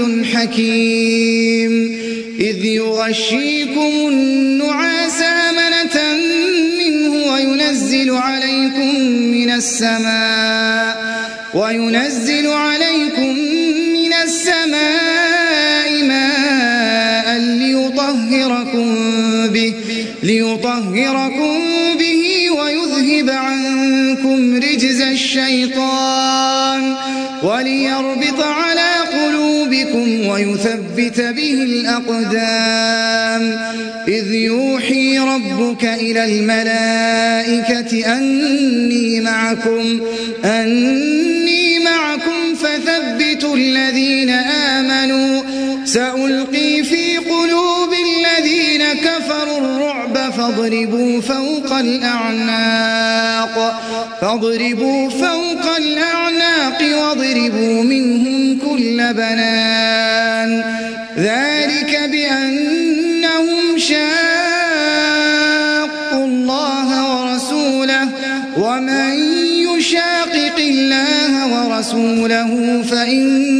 عزيز حكيم. إذ يغشيكم النعاس أمنة منه وينزل عليكم من السماء وينزل عليكم من السماء ماء ليطهركم به ليطهركم به ويذهب عنكم رجز الشيطان وليربط قلوبكم ويثبت به الأقدام. إذ يوحي ربك إلى الملائكة أني معكم أني معكم فثبتوا الذين آمنوا. سألقي في قلوب الذين كفروا الرعب فاضربوا فوق الأعناق. فاضربوا فوق الأعناق واضربوا منهم كل بنان. ذلك بأنهم شاقوا الله ورسوله. ومن يشاقق الله ورسوله فإن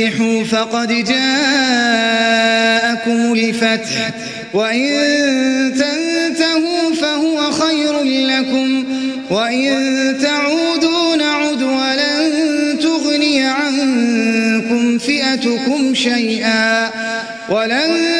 تستفتحوا فقد جاءكم الفتح. وإن تنتهوا فهو خير لكم. وإن تعودوا نعد ولن تغني عنكم فئتكم شيئا. ولن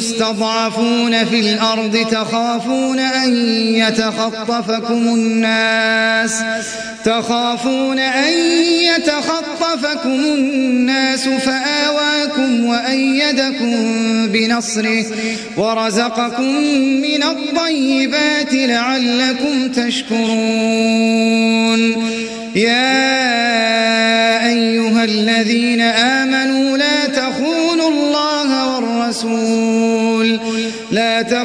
مستضعفون في الأرض تخافون أن يتخطفكم الناس تخافون أن يتخطفكم الناس فآواكم وأيدكم بنصره ورزقكم من الطيبات لعلكم تشكرون. يا أيها الذين آمنوا لا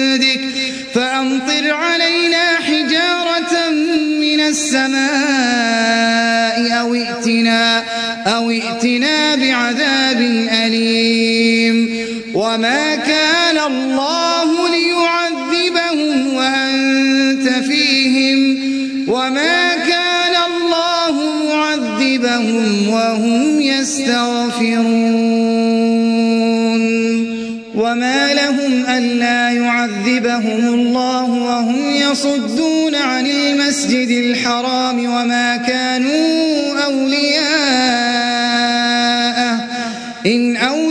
السماء أو ائتنا, أو ائتنا بعذاب أليم. وما كان الله ليعذبهم وأنت فيهم. وما كان الله معذبهم وهم يستغفرون. وما لهم ألا يعذبهم الله وهم يصدون عن المسجد الحرام وما كانوا أولياءه. إن أولياءه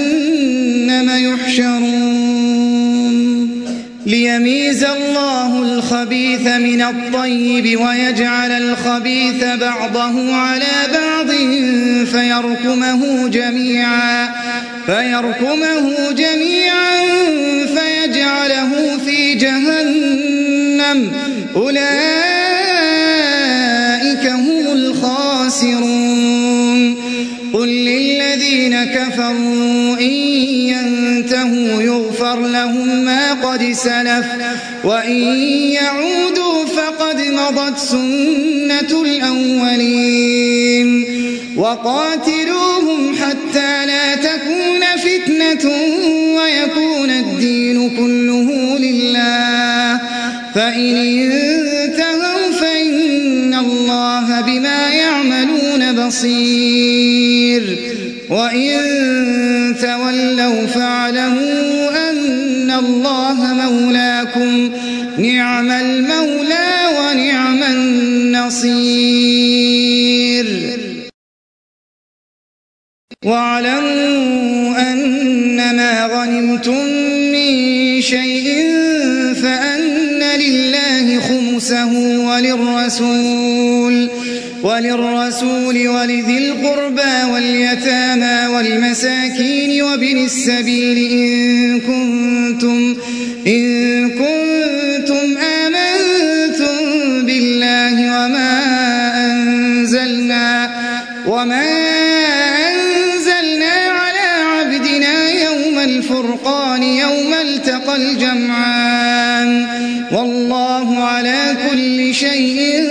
من الطيب ويجعل الخبيث بعضه على بعض فيركمه جميعا فيركمه جميعا فيجعله في جهنم. أولئك هم الخاسرون. قل للذين كفروا إن ينتهوا يغفر لهم ما قد سلف وإن يعودوا فقد مضت سنة الأولين. وقاتلوهم حتى لا تكون فتنة ويكون الدين كله لله. فإن انتهوا فإن الله بما يعملون بصير. وإن تولوا فاعلموا أن الله مولاكم. نعم النصير واعلموا أن ما غنمتم من شيء فأن لله خمسه وللرسول وللرسول ولذي القربى واليتامى والمساكين وابن السبيل إن كنتم إن كنتم الجمعان والله على كل شيء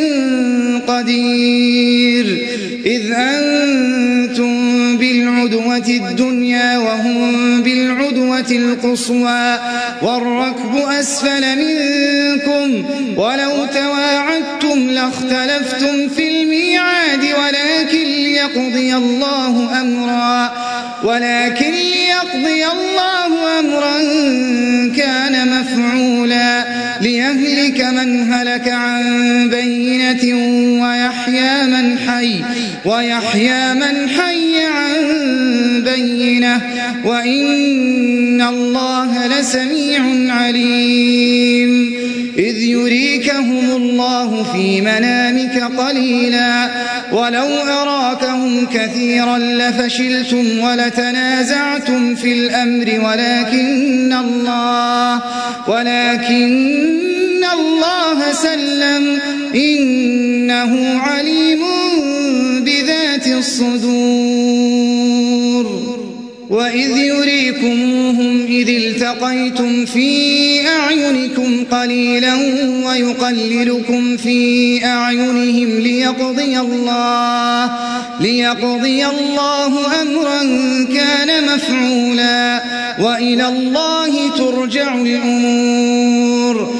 قدير. إذ أنتم بالعدوة الدنيا وهم بالعدوة القصوى. والركب أسفل منكم. ولو تواعدتم لاختلفتم في الميعاد. ولكن ليقضي الله أمرا. ولكن ليقضي الله ليهلك من هلك عن بينة ويحيى من حي ويحيى من حي عن بينة وإن الله لسميع عليم. إذ يريكهم الله في منامك قليلا ولو أراكهم كثيرا لفشلتم ولتنازعتم في الأمر ولكن الله ولكن الله سلم. إنه عليم بذات الصدور. وإذ يريكموهم إذ التقيتم في أعينكم قليلا ويقللكم في أعينهم ليقضي الله ليقضي الله أمرا كان مفعولا. وإلى الله ترجع الأمور.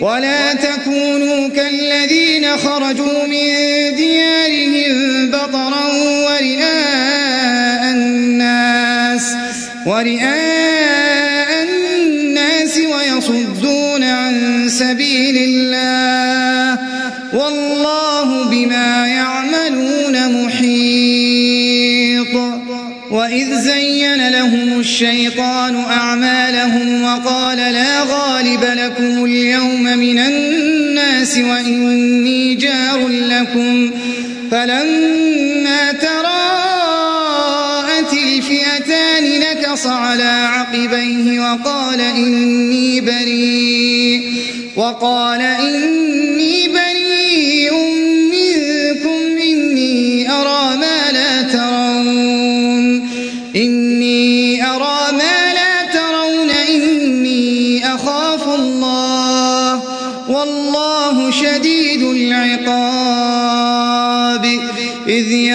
ولا تكونوا كالذين خرجوا من ديارهم بطرا ورئاء الناس ورئاء الشيطان أعمالهم وقال لا غالب لكم اليوم من الناس وإني جار لكم. فلما تراءت الفئتان نكص على عقبيه وقال إني بريء. وقال إني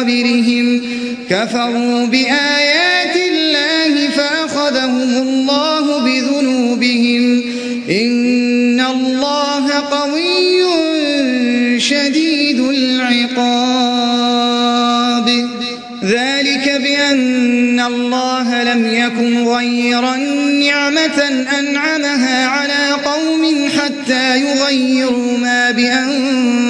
قبلهم كفروا بآيات الله فأخذهم الله بذنوبهم. إن الله قوي شديد العقاب. ذلك بأن الله لم يكن غيرا نعمة أنعمها على قوم حتى يغيروا ما بأنفسهم.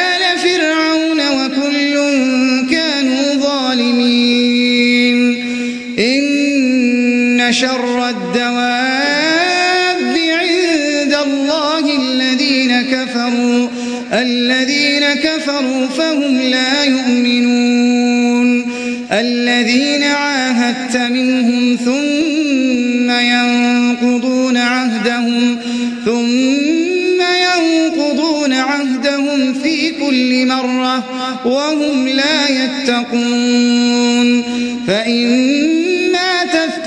شر الدواب عند الله الذين كفروا الذين كفروا فهم لا يؤمنون. الذين عاهدت منهم ثم ينقضون عهدهم ثم ينقضون عهدهم في كل مرة وهم لا يتقون. فإما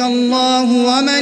الله ومن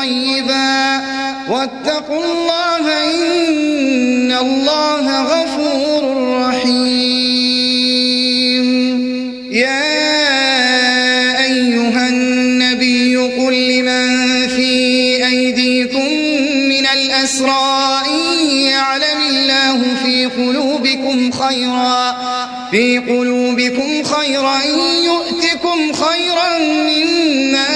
طيبا. واتقوا الله إن الله غفور رحيم. يا أيها النبي قل لمن في أيديكم من الأسرى إن يعلم الله في قلوبكم خيرا. في قلوبكم خيرا يؤتكم خيرا مما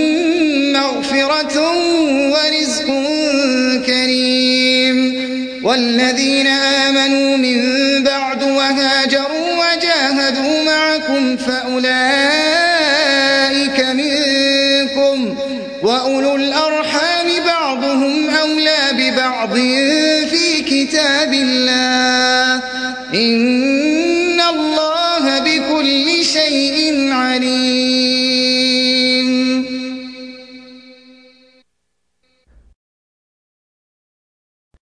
والذين آمنوا من بعد وهاجروا وجاهدوا معكم فأولئك منكم وأولو الأرحام بعضهم أولى ببعض